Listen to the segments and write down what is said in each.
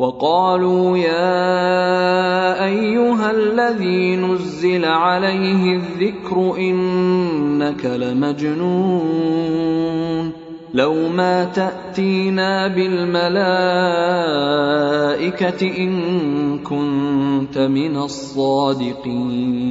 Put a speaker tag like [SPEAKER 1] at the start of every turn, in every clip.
[SPEAKER 1] وقالوا يا أيها الذي نزل عليه الذكر إنك لمجنون لو ما تأتينا بالملائكة إن كنت من الصادقين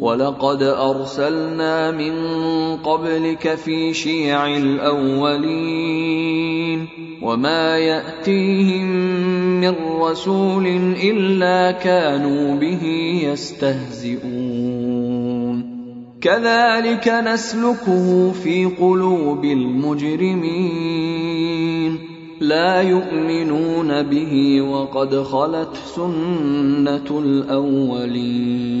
[SPEAKER 1] ولقد أرسلنا من قبلك في شيع الأولين وما يأتيهم من رسول إلا كانوا به يستهزئون. كذلك نسلكه في قلوب المجرمين. لا يؤمنون به وقد خلت سنة الأولين.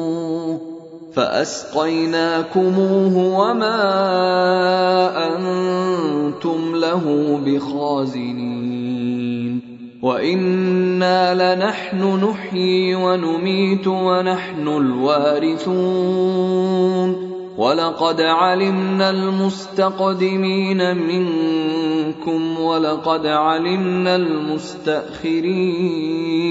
[SPEAKER 1] فأسقيناكموه وما أنتم له بخازنين. وإنا لنحن نحيي ونميت ونحن الوارثون. ولقد علمنا المستقدمين منكم ولقد علمنا المستأخرين.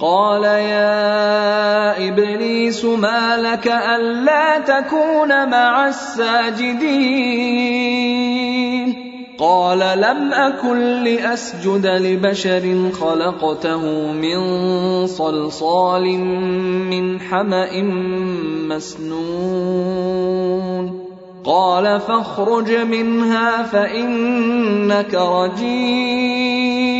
[SPEAKER 1] قال يا إبليس ما لك ألا تكون مع الساجدين؟ قال لم أكن لأسجد لبشر خلقته من صلصال من حمأ مسنون. قال فاخرج منها فإنك رجيم.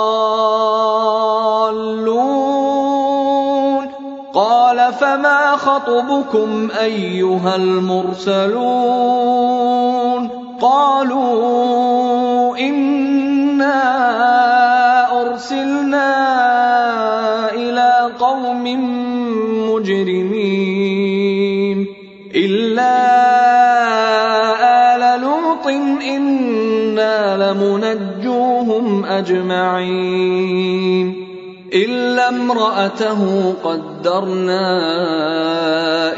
[SPEAKER 1] فما خطبكم ايها المرسلون قالوا انا ارسلنا إلى قوم مجرمين الا ال لوط أنا لمنجوهم اجمعين إلا امرأته قدرنا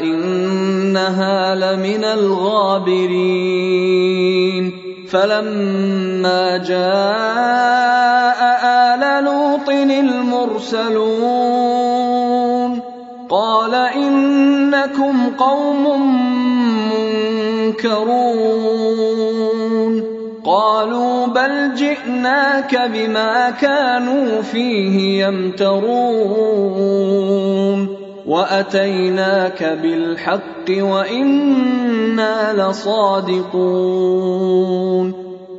[SPEAKER 1] إنها لمن الغابرين فلما جاء آل لوط المرسلون قال إنكم قوم منكرون قالوا بل جئناك بما كانوا فيه يمترون وأتيناك بالحق وإنا لصادقون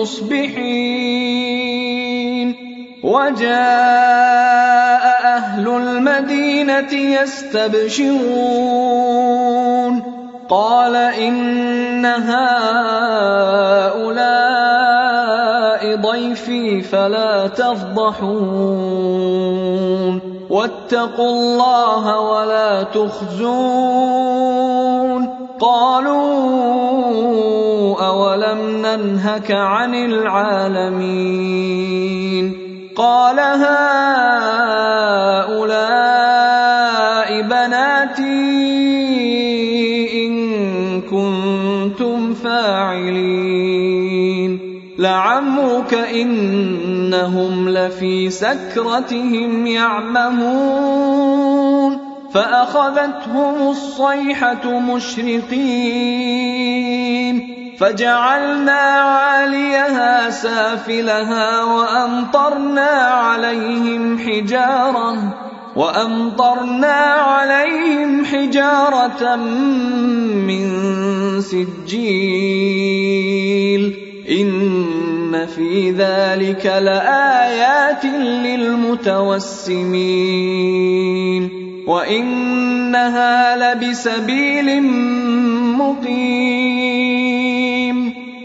[SPEAKER 1] مصبحين وجاء أهل المدينة يستبشرون. قال إن هؤلاء ضيفي فلا تفضحون. واتقوا الله ولا تخزون. قالوا ننهك عن العالمين. قال هؤلاء بناتي إن كنتم فاعلين. لعمرك إنهم لفي سكرتهم يعمهون. فأخذتهم الصيحة مشرقين. فجعلنا عاليها سافلها وأمطرنا عليهم حجارة وأمطرنا عليهم حجارة من سجيل إن في ذلك لآيات للمتوسمين وإنها لبسبيل مقيم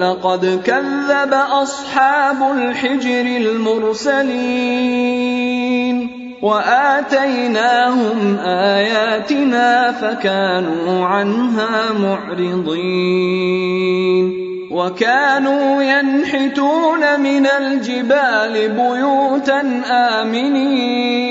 [SPEAKER 1] ولقد كذب أصحاب الحجر المرسلين وآتيناهم آياتنا فكانوا عنها معرضين وكانوا ينحتون من الجبال بيوتا آمنين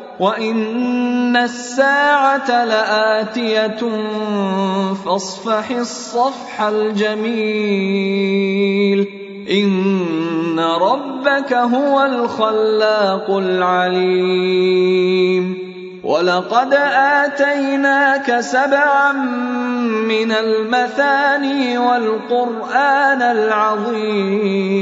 [SPEAKER 1] وإن الساعة لآتية فاصفح الصفح الجميل إن ربك هو الخلاق العليم ولقد آتيناك سبعا من المثاني والقرآن العظيم